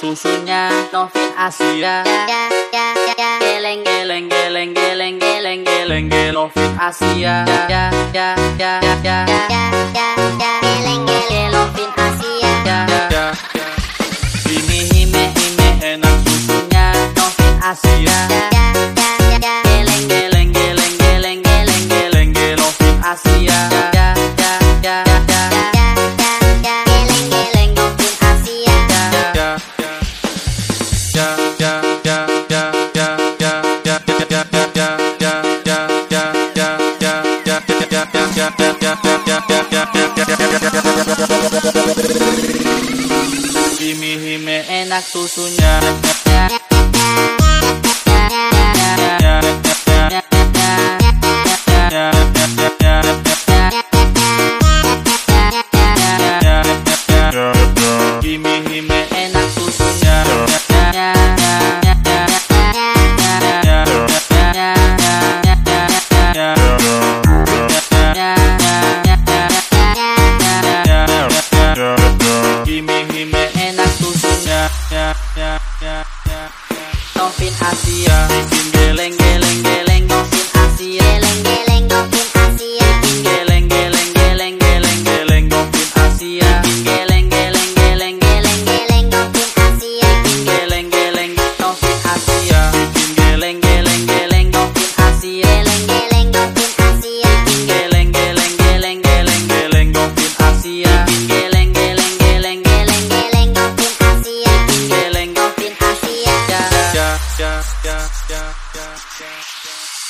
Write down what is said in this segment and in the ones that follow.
susunya Novin Asia. Geleng geleng geleng geleng geleng geleng geleng Novin Asia. Geleng geleng geleng Novin Asia Jimmy Jimmy enak susunya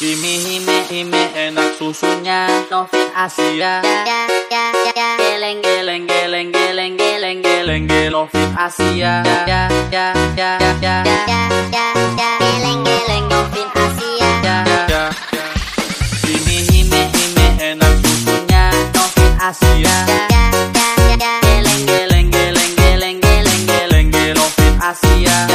Hime hime hime enak susunya. Novin Asia. Ya ya ya Geleng geleng geleng geleng geleng geleng geleng Novin Asia. Ya ya ya ya ya Geleng geleng Novin Asia. Ya ya. Hime hime hime enak susunya. Novin Asia. Ya ya ya ya, Geleng geleng geleng geleng geleng geleng Novin Asia.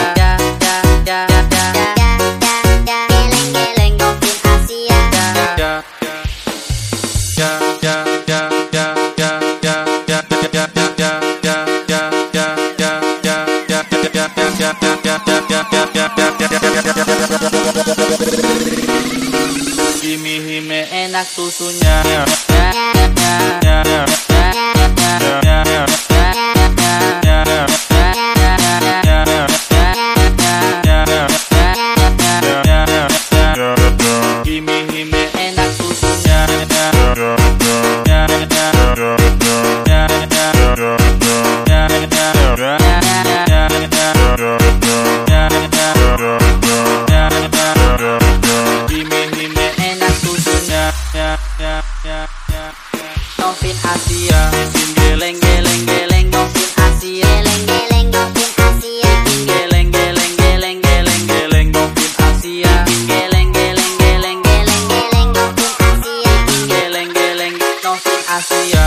Kimi enak susunya. I see you.